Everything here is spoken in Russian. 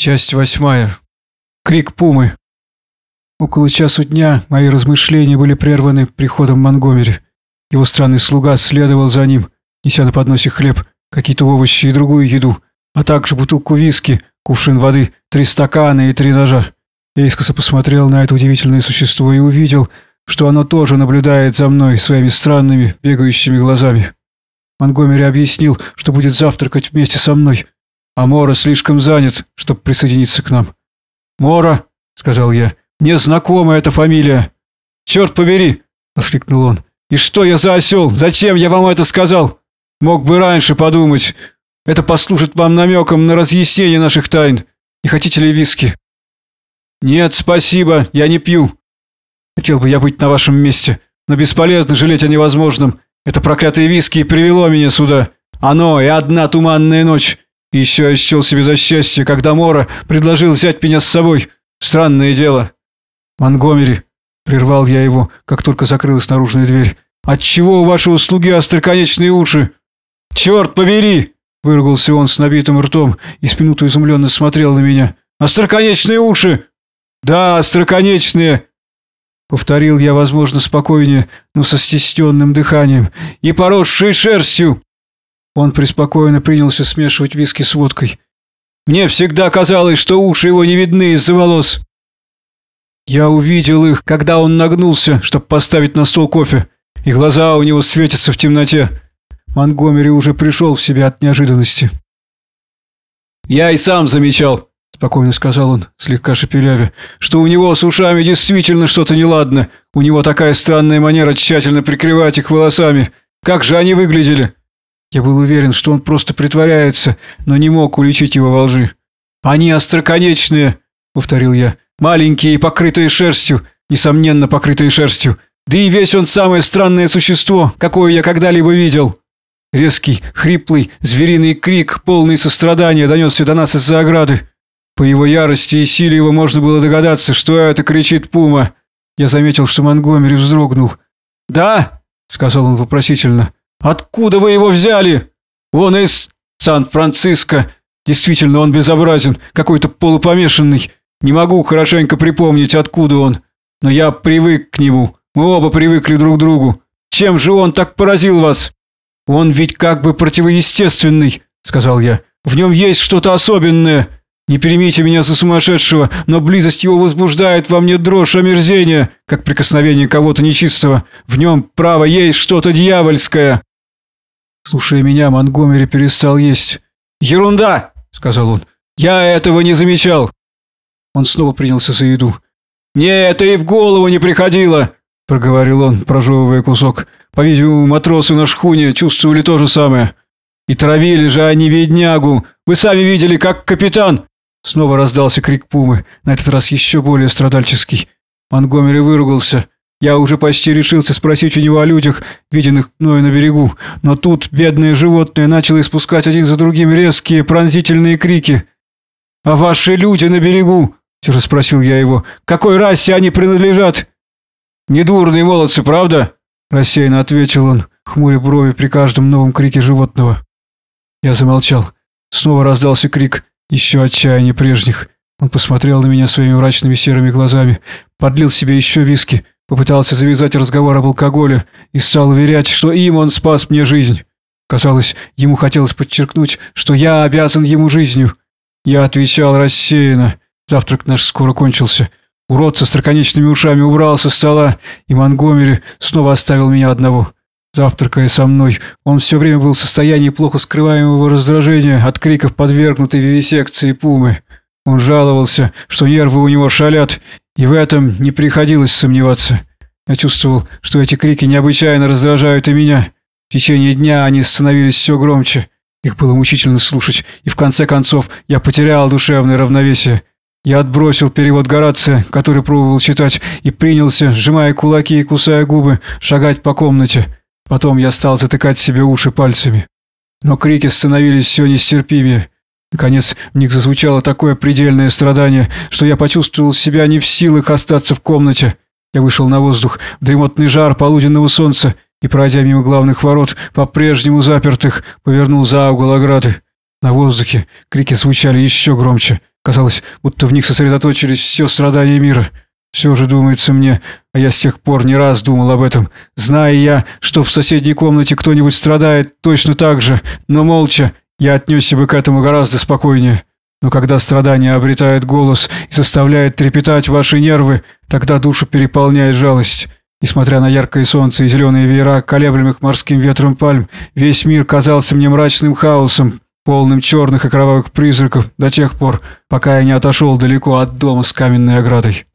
Часть восьмая. Крик пумы. Около часу дня мои размышления были прерваны приходом Монгомери. Его странный слуга следовал за ним, неся на подносе хлеб, какие-то овощи и другую еду, а также бутылку виски, кувшин воды, три стакана и три ножа. Я искоса посмотрел на это удивительное существо и увидел, что оно тоже наблюдает за мной своими странными, бегающими глазами. Монгомери объяснил, что будет завтракать вместе со мной, а Мора слишком занят, чтобы присоединиться к нам. «Мора», — сказал я, — «мне знакома эта фамилия». «Черт побери!» — воскликнул он. «И что я за осел? Зачем я вам это сказал? Мог бы раньше подумать. Это послужит вам намеком на разъяснение наших тайн. Не хотите ли виски?» «Нет, спасибо, я не пью. Хотел бы я быть на вашем месте, но бесполезно жалеть о невозможном. Это проклятое виски привело меня сюда. Оно и одна туманная ночь. Еще я себе за счастье, когда Мора предложил взять меня с собой. Странное дело. Монгомери, прервал я его, как только закрылась наружная дверь. Отчего у вашего слуги остроконечные уши? Черт побери! Выругался он с набитым ртом и с минуту изумленно смотрел на меня. «Остроконечные уши!» «Да, остроконечные!» Повторил я, возможно, спокойнее, но со стесненным дыханием. «И поросшие шерстью!» Он преспокойно принялся смешивать виски с водкой. «Мне всегда казалось, что уши его не видны из-за волос». Я увидел их, когда он нагнулся, чтобы поставить на стол кофе, и глаза у него светятся в темноте. Монгомери уже пришел в себя от неожиданности. «Я и сам замечал», — спокойно сказал он, слегка шепелявя, «что у него с ушами действительно что-то неладно. У него такая странная манера тщательно прикрывать их волосами. Как же они выглядели?» Я был уверен, что он просто притворяется, но не мог уличить его во лжи. «Они остроконечные», — повторил я, — «маленькие и покрытые шерстью, несомненно покрытые шерстью. Да и весь он самое странное существо, какое я когда-либо видел». Резкий, хриплый, звериный крик, полный сострадания, донесся до нас из-за ограды. По его ярости и силе его можно было догадаться, что это кричит пума. Я заметил, что Монгомери вздрогнул. «Да?» — сказал он вопросительно. Откуда вы его взяли? Он из Сан-Франциско. Действительно, он безобразен, какой-то полупомешанный. Не могу хорошенько припомнить, откуда он. Но я привык к нему. Мы оба привыкли друг к другу. Чем же он так поразил вас? Он ведь как бы противоестественный, сказал я. В нем есть что-то особенное. Не примите меня за сумасшедшего, но близость его возбуждает во мне дрожь омерзения, как прикосновение кого-то нечистого. В нем, право, есть что-то дьявольское. Слушая меня, Монгомери перестал есть. «Ерунда!» — сказал он. «Я этого не замечал!» Он снова принялся за еду. «Мне это и в голову не приходило!» — проговорил он, прожевывая кусок. «По-видимому, матросы на шхуне чувствовали то же самое. И травили же они беднягу! Вы сами видели, как капитан...» Снова раздался крик Пумы, на этот раз еще более страдальческий. Монгомери выругался. Я уже почти решился спросить у него о людях, виденных мною на берегу, но тут бедное животное начало испускать один за другим резкие пронзительные крики. «А ваши люди на берегу?» – спросил я его. «Какой расе они принадлежат?» «Недурные молодцы, правда?» – рассеянно ответил он, хмуря брови при каждом новом крике животного. Я замолчал. Снова раздался крик, еще отчаяние прежних. Он посмотрел на меня своими мрачными серыми глазами, подлил себе еще виски – Попытался завязать разговор об алкоголе и стал уверять, что им он спас мне жизнь. Казалось, ему хотелось подчеркнуть, что я обязан ему жизнью. Я отвечал рассеянно. Завтрак наш скоро кончился. Урод со строконечными ушами убрал со стола, и Монгомери снова оставил меня одного. Завтракая со мной, он все время был в состоянии плохо скрываемого раздражения от криков подвергнутой вивисекции пумы. Он жаловался, что нервы у него шалят, и в этом не приходилось сомневаться. Я чувствовал, что эти крики необычайно раздражают и меня. В течение дня они становились все громче. Их было мучительно слушать, и в конце концов я потерял душевное равновесие. Я отбросил перевод Горация, который пробовал читать, и принялся, сжимая кулаки и кусая губы, шагать по комнате. Потом я стал затыкать себе уши пальцами. Но крики становились все нестерпимее. Наконец, в них зазвучало такое предельное страдание, что я почувствовал себя не в силах остаться в комнате. Я вышел на воздух, в дремотный жар полуденного солнца и, пройдя мимо главных ворот, по-прежнему запертых, повернул за угол ограды. На воздухе крики звучали еще громче. Казалось, будто в них сосредоточились все страдания мира. Все же думается мне, а я с тех пор не раз думал об этом, зная я, что в соседней комнате кто-нибудь страдает точно так же, но молча, я отнесся бы к этому гораздо спокойнее. Но когда страдание обретает голос и заставляет трепетать ваши нервы, тогда душу переполняет жалость. Несмотря на яркое солнце и зеленые веера, колеблемых морским ветром пальм, весь мир казался мне мрачным хаосом, полным черных и кровавых призраков до тех пор, пока я не отошел далеко от дома с каменной оградой.